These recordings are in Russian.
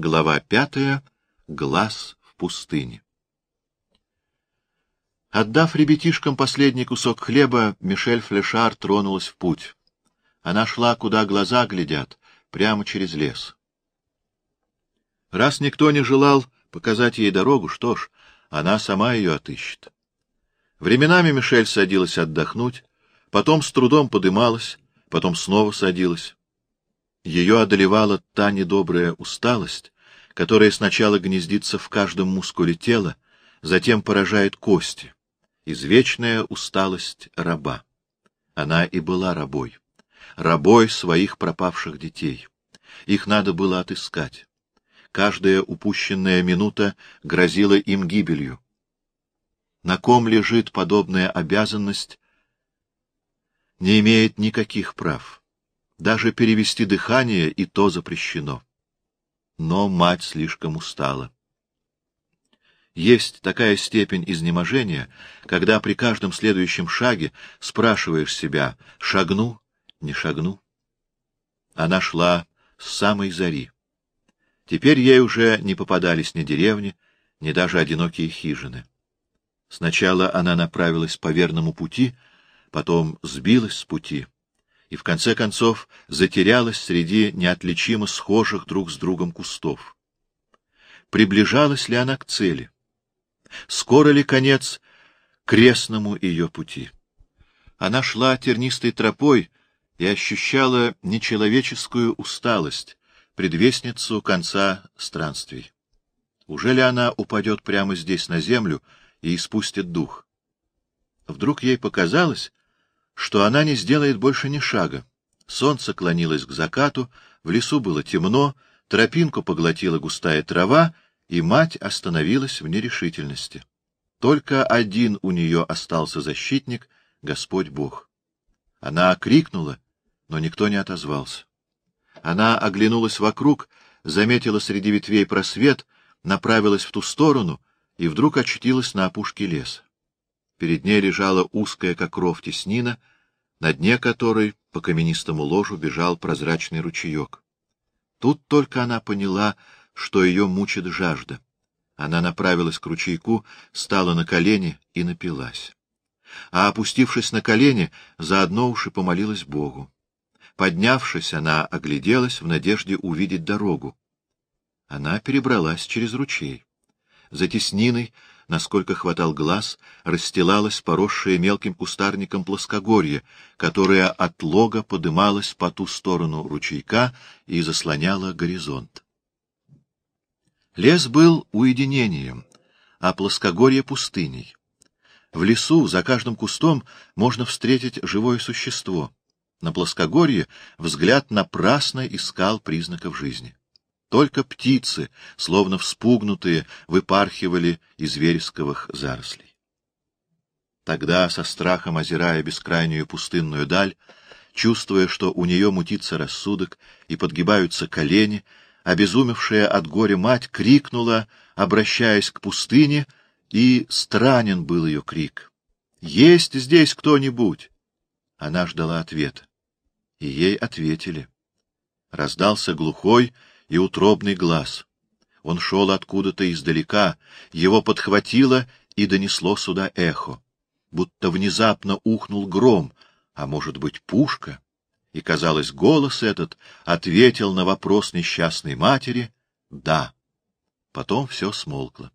Глава пятая. Глаз в пустыне. Отдав ребятишкам последний кусок хлеба, Мишель Флешар тронулась в путь. Она шла, куда глаза глядят, прямо через лес. Раз никто не желал показать ей дорогу, что ж, она сама ее отыщет. Временами Мишель садилась отдохнуть, потом с трудом подымалась, потом снова садилась. Ее одолевала та недобрая усталость, которая сначала гнездится в каждом мускуле тела, затем поражает кости, извечная усталость раба. Она и была рабой, рабой своих пропавших детей. Их надо было отыскать. Каждая упущенная минута грозила им гибелью. На ком лежит подобная обязанность, не имеет никаких прав. Даже перевести дыхание и то запрещено. Но мать слишком устала. Есть такая степень изнеможения, когда при каждом следующем шаге спрашиваешь себя, шагну, не шагну. Она шла с самой зари. Теперь ей уже не попадались ни деревни, ни даже одинокие хижины. Сначала она направилась по верному пути, потом сбилась с пути и, в конце концов, затерялась среди неотличимо схожих друг с другом кустов. Приближалась ли она к цели? Скоро ли конец крестному ее пути? Она шла тернистой тропой и ощущала нечеловеческую усталость, предвестницу конца странствий. Уже ли она упадет прямо здесь на землю и испустит дух? Вдруг ей показалось, что она не сделает больше ни шага. Солнце клонилось к закату, в лесу было темно, тропинку поглотила густая трава, и мать остановилась в нерешительности. Только один у нее остался защитник — Господь Бог. Она крикнула, но никто не отозвался. Она оглянулась вокруг, заметила среди ветвей просвет, направилась в ту сторону и вдруг очутилась на опушке леса. Перед ней лежала узкая, как ров, теснина, на дне которой по каменистому ложу бежал прозрачный ручеек. Тут только она поняла, что ее мучит жажда. Она направилась к ручейку, стала на колени и напилась. А опустившись на колени, заодно уж и помолилась Богу. Поднявшись, она огляделась в надежде увидеть дорогу. Она перебралась через ручей. За тесниной насколько хватал глаз, расстилалось поросшее мелким кустарником плоскогорье, которое от лога подымалось по ту сторону ручейка и заслоняло горизонт. Лес был уединением, а плоскогорье — пустыней. В лесу за каждым кустом можно встретить живое существо. На плоскогорье взгляд напрасно искал признаков жизни. Только птицы, словно вспугнутые, выпархивали из вересковых зарослей. Тогда, со страхом озирая бескрайнюю пустынную даль, чувствуя, что у нее мутится рассудок и подгибаются колени, обезумевшая от горя мать крикнула, обращаясь к пустыне, и странен был ее крик. «Есть здесь кто-нибудь?» Она ждала ответа. И ей ответили. Раздался глухой, и утробный глаз. Он шел откуда-то издалека, его подхватило и донесло сюда эхо. Будто внезапно ухнул гром, а может быть, пушка. И, казалось, голос этот ответил на вопрос несчастной матери «да». Потом все смолкло.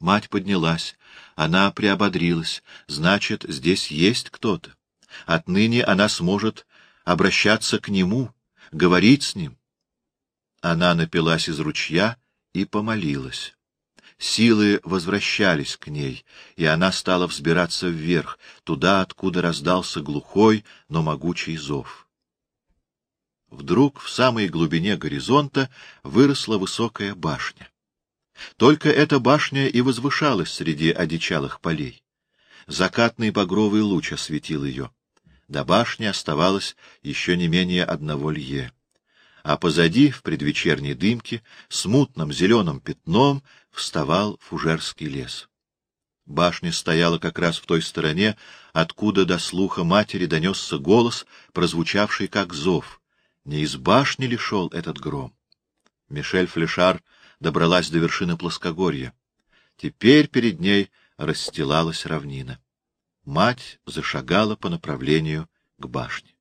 Мать поднялась. Она приободрилась. Значит, здесь есть кто-то. Отныне она сможет обращаться к нему, говорить с ним. Она напилась из ручья и помолилась. Силы возвращались к ней, и она стала взбираться вверх, туда, откуда раздался глухой, но могучий зов. Вдруг в самой глубине горизонта выросла высокая башня. Только эта башня и возвышалась среди одичалых полей. Закатный багровый луч осветил ее. До башни оставалось еще не менее одного лье. А позади, в предвечерней дымке, смутным зеленым пятном, вставал фужерский лес. Башня стояла как раз в той стороне, откуда до слуха матери донесся голос, прозвучавший как зов. Не из башни ли шел этот гром? Мишель Флешар добралась до вершины плоскогорья. Теперь перед ней расстилалась равнина. Мать зашагала по направлению к башне.